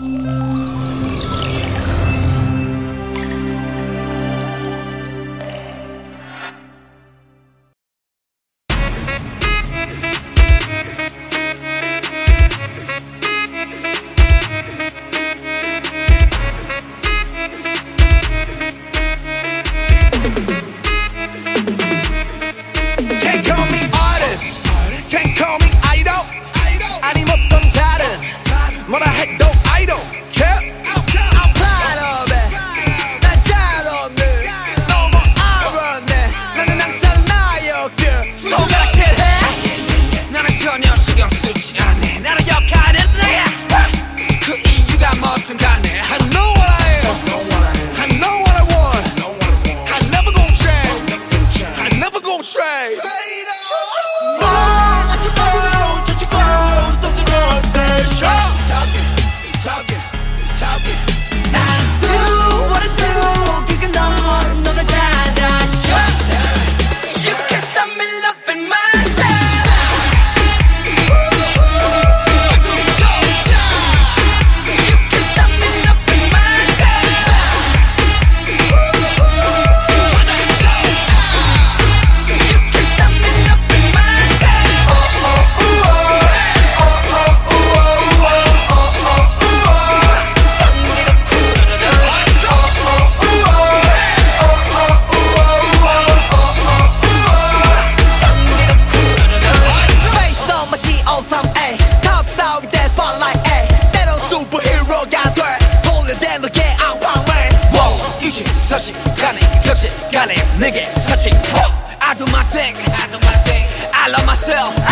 Música up, ayy. Top star with that spotlight, ayy. 때론 superhero가 돼. 돌려대는 게 안광을. Wow, 이시 서식 간에 접시 간에 내게 서식. I do my thing, I do my thing. I love myself.